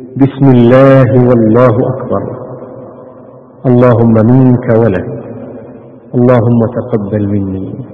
بسم الله والله أكبر. اللهم منك ولك. اللهم تقبل مني.